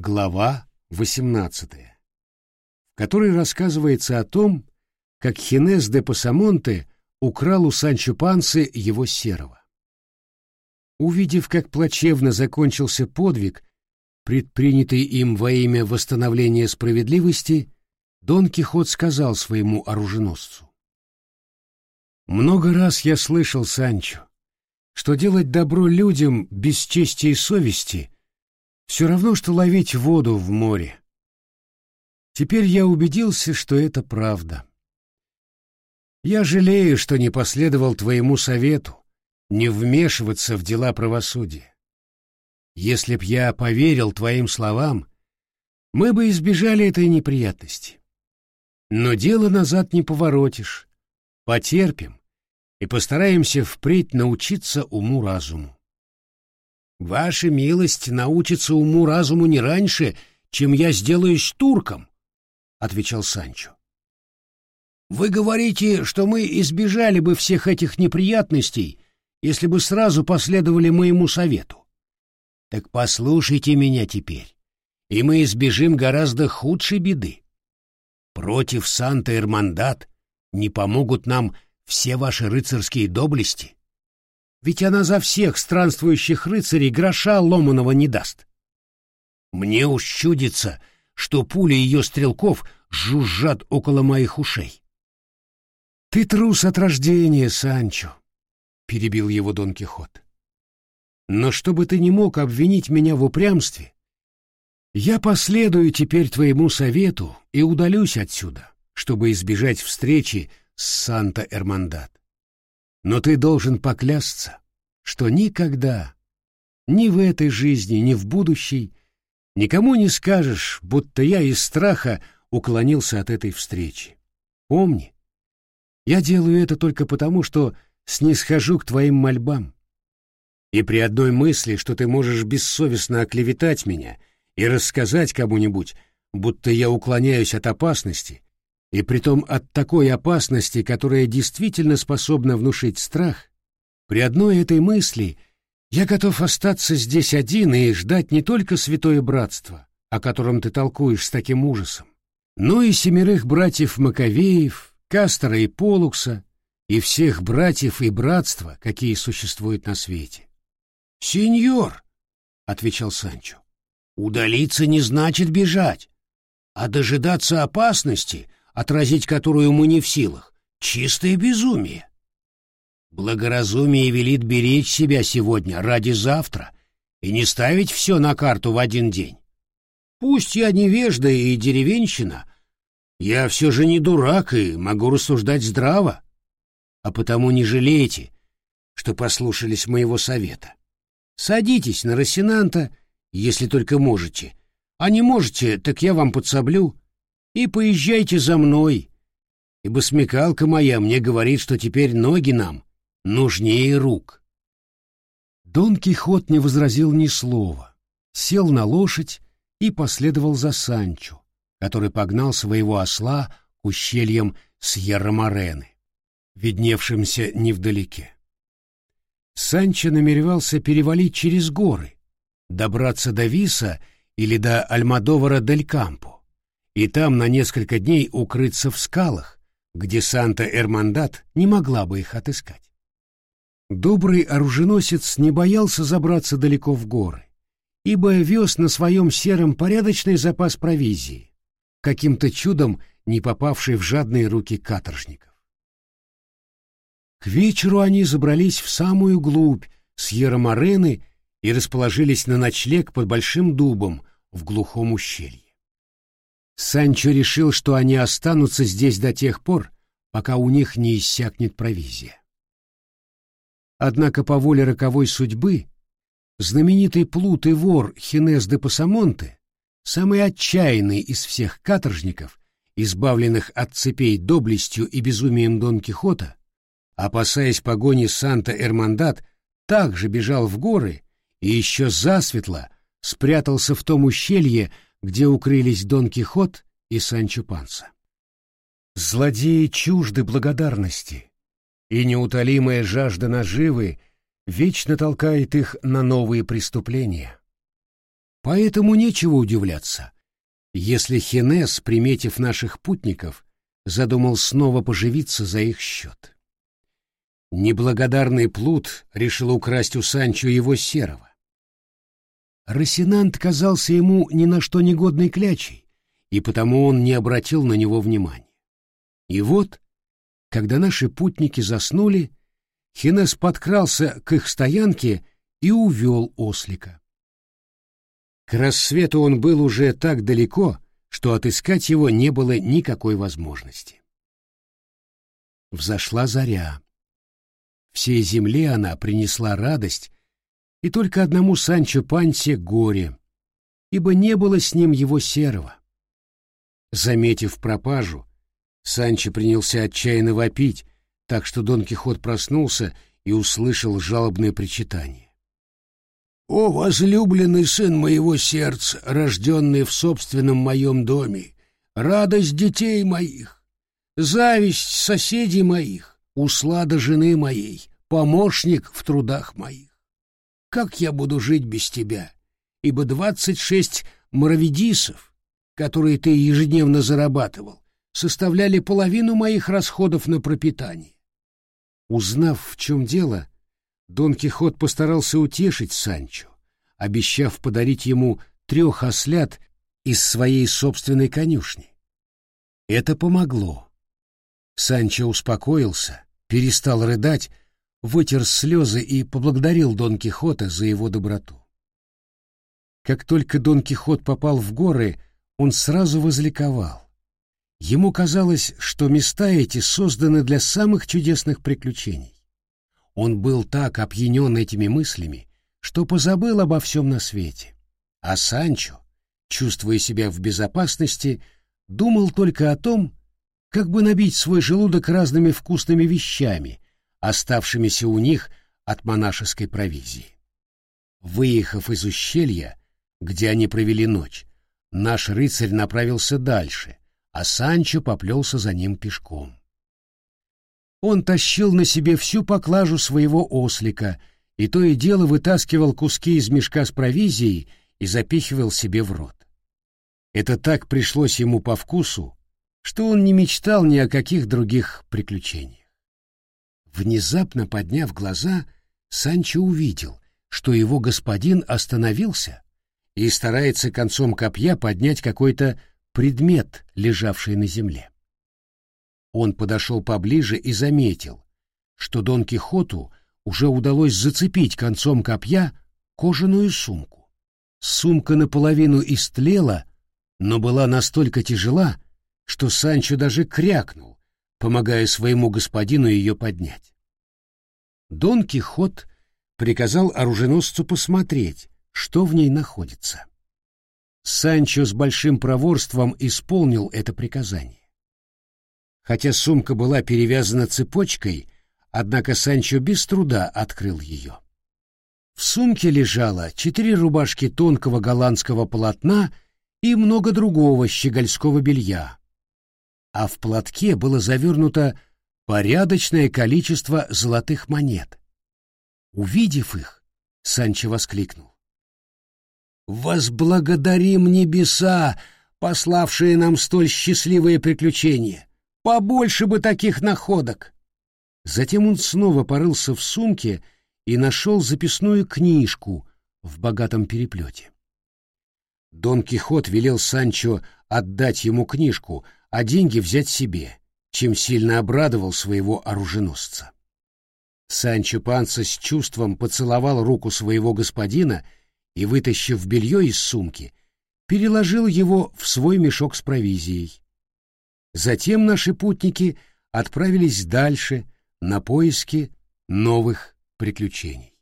Глава 18, в которой рассказывается о том, как Хинес де Пасамонте украл у Санчо Пансы его серого. Увидев, как плачевно закончился подвиг, предпринятый им во имя восстановления справедливости, Дон Кихот сказал своему оруженосцу. «Много раз я слышал, Санчо, что делать добро людям без чести и совести — все равно, что ловить воду в море. Теперь я убедился, что это правда. Я жалею, что не последовал твоему совету не вмешиваться в дела правосудия. Если б я поверил твоим словам, мы бы избежали этой неприятности. Но дело назад не поворотишь. Потерпим и постараемся впредь научиться уму-разуму. Ваша милость научится уму-разуму не раньше, чем я сделаюсь турком, — отвечал Санчо. Вы говорите, что мы избежали бы всех этих неприятностей, если бы сразу последовали моему совету. Так послушайте меня теперь, и мы избежим гораздо худшей беды. Против Санта-Эрмандат не помогут нам все ваши рыцарские доблести, ведь она за всех странствующих рыцарей гроша ломаного не даст. Мне уж чудится, что пули ее стрелков жужжат около моих ушей. — Ты трус от рождения, Санчо, — перебил его Дон Кихот. — Но чтобы ты не мог обвинить меня в упрямстве, я последую теперь твоему совету и удалюсь отсюда, чтобы избежать встречи с Санта-Эрмандат. Но ты должен поклясться, что никогда, ни в этой жизни, ни в будущей, никому не скажешь, будто я из страха уклонился от этой встречи. Помни, я делаю это только потому, что снисхожу к твоим мольбам. И при одной мысли, что ты можешь бессовестно оклеветать меня и рассказать кому-нибудь, будто я уклоняюсь от опасности, и притом от такой опасности, которая действительно способна внушить страх, при одной этой мысли я готов остаться здесь один и ждать не только святое братство, о котором ты толкуешь с таким ужасом, но и семерых братьев Маковеев, Кастера и Полукса, и всех братьев и братства, какие существуют на свете. «Сеньор», — отвечал Санчо, — «удалиться не значит бежать, а дожидаться опасности — отразить которую мы не в силах. Чистое безумие. Благоразумие велит беречь себя сегодня ради завтра и не ставить все на карту в один день. Пусть я невежда и деревенщина, я все же не дурак и могу рассуждать здраво, а потому не жалейте, что послушались моего совета. Садитесь на Росинанта, если только можете, а не можете, так я вам подсоблю и поезжайте за мной, ибо смекалка моя мне говорит, что теперь ноги нам нужнее рук. Дон Кихот не возразил ни слова, сел на лошадь и последовал за Санчо, который погнал своего осла к ущельям Сьерра-Морены, видневшимся невдалеке. Санчо намеревался перевалить через горы, добраться до Виса или до Альмадовара-дель-Кампо и там на несколько дней укрыться в скалах, где Санта-Эрмандат не могла бы их отыскать. Добрый оруженосец не боялся забраться далеко в горы, ибо вез на своем сером порядочный запас провизии, каким-то чудом не попавший в жадные руки каторжников. К вечеру они забрались в самую глубь Сьерра-Морены и расположились на ночлег под большим дубом в глухом ущелье. Санчо решил, что они останутся здесь до тех пор, пока у них не иссякнет провизия. Однако по воле роковой судьбы знаменитый плут и вор Хинес де Пасамонте, самый отчаянный из всех каторжников, избавленных от цепей доблестью и безумием Дон Кихота, опасаясь погони Санта-Эрмандат, также бежал в горы и еще засветло спрятался в том ущелье, где укрылись Дон Кихот и Санчо Панса. Злодеи чужды благодарности, и неутолимая жажда наживы вечно толкает их на новые преступления. Поэтому нечего удивляться, если Хинес, приметив наших путников, задумал снова поживиться за их счет. Неблагодарный плут решил украсть у Санчо его серого. Росинант казался ему ни на что негодной клячей, и потому он не обратил на него внимания. И вот, когда наши путники заснули, Хинес подкрался к их стоянке и увел ослика. К рассвету он был уже так далеко, что отыскать его не было никакой возможности. Взошла заря. Всей земле она принесла радость, и только одному Санчо Пансе горе, ибо не было с ним его серого. Заметив пропажу, Санчо принялся отчаянно вопить, так что Дон Кихот проснулся и услышал жалобное причитание. «О, возлюбленный сын моего сердца, рожденный в собственном моем доме, радость детей моих, зависть соседей моих, услада жены моей, помощник в трудах моих. Как я буду жить без тебя? Ибо двадцать шесть мравидисов, которые ты ежедневно зарабатывал, составляли половину моих расходов на пропитание. Узнав, в чем дело, Дон Кихот постарался утешить Санчо, обещав подарить ему трех ослят из своей собственной конюшни. Это помогло. Санчо успокоился, перестал рыдать, вытер слезы и поблагодарил Дон Кихота за его доброту. Как только Дон Кихот попал в горы, он сразу возликовал. Ему казалось, что места эти созданы для самых чудесных приключений. Он был так опьянен этими мыслями, что позабыл обо всем на свете. А Санчо, чувствуя себя в безопасности, думал только о том, как бы набить свой желудок разными вкусными вещами, оставшимися у них от монашеской провизии. Выехав из ущелья, где они провели ночь, наш рыцарь направился дальше, а Санчо поплелся за ним пешком. Он тащил на себе всю поклажу своего ослика и то и дело вытаскивал куски из мешка с провизией и запихивал себе в рот. Это так пришлось ему по вкусу, что он не мечтал ни о каких других приключениях. Внезапно подняв глаза, Санчо увидел, что его господин остановился и старается концом копья поднять какой-то предмет, лежавший на земле. Он подошел поближе и заметил, что Дон Кихоту уже удалось зацепить концом копья кожаную сумку. Сумка наполовину истлела, но была настолько тяжела, что Санчо даже крякнул, помогая своему господину ее поднять. Дон Кихот приказал оруженосцу посмотреть, что в ней находится. Санчо с большим проворством исполнил это приказание. Хотя сумка была перевязана цепочкой, однако Санчо без труда открыл ее. В сумке лежало четыре рубашки тонкого голландского полотна и много другого щегольского белья, а в платке было завернуто порядочное количество золотых монет. Увидев их, Санчо воскликнул. Возблагодарим небеса, пославшие нам столь счастливые приключения. Побольше бы таких находок. Затем он снова порылся в сумке и нашел записную книжку в богатом переплете. Дон Кихот велел Санчо отдать ему книжку, а деньги взять себе, чем сильно обрадовал своего оруженосца. Санчо Панса с чувством поцеловал руку своего господина и, вытащив белье из сумки, переложил его в свой мешок с провизией. Затем наши путники отправились дальше на поиски новых приключений.